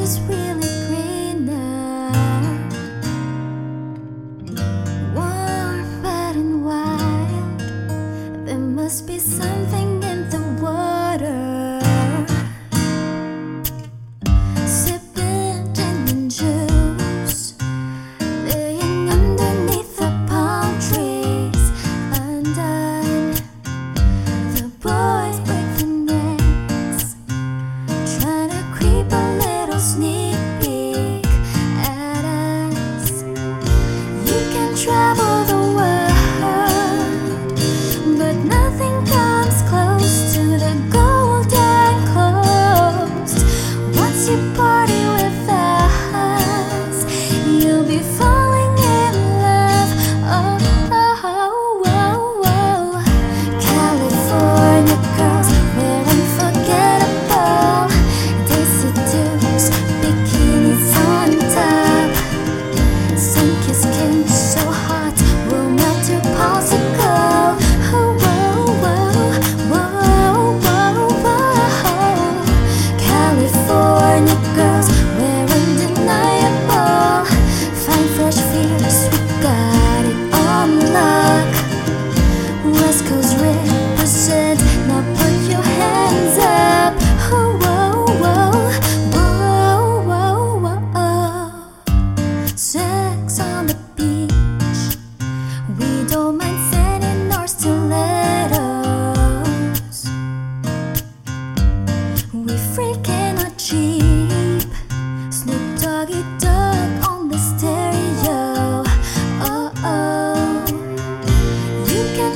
Is really sneeze.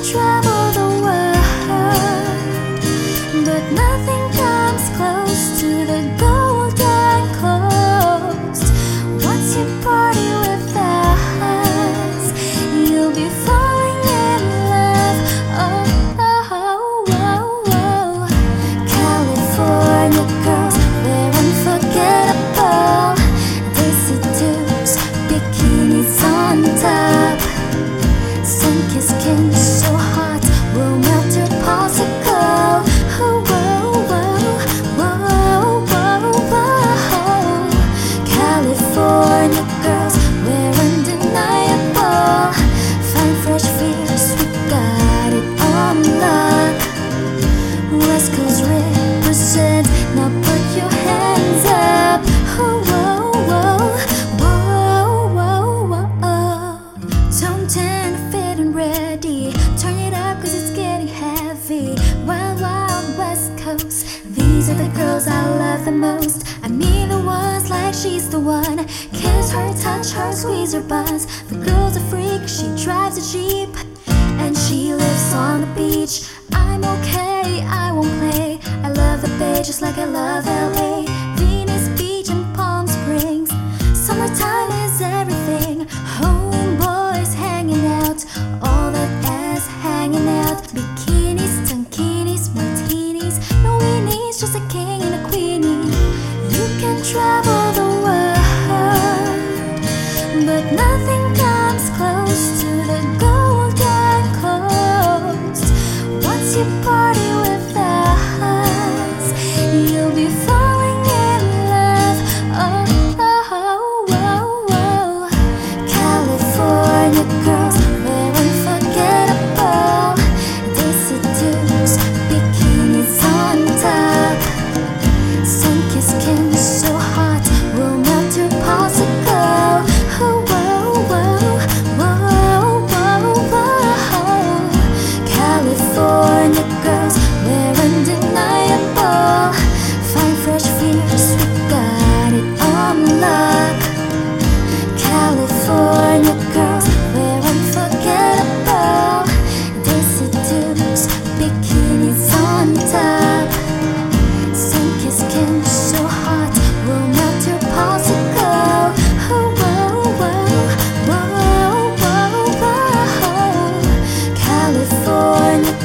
却 These are the girls I love the most. I mean the ones like she's the one. Kiss her, touch her, squeeze her buns. The girl's a freak, she drives a jeep.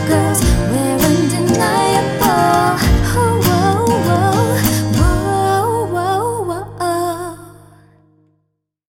girls.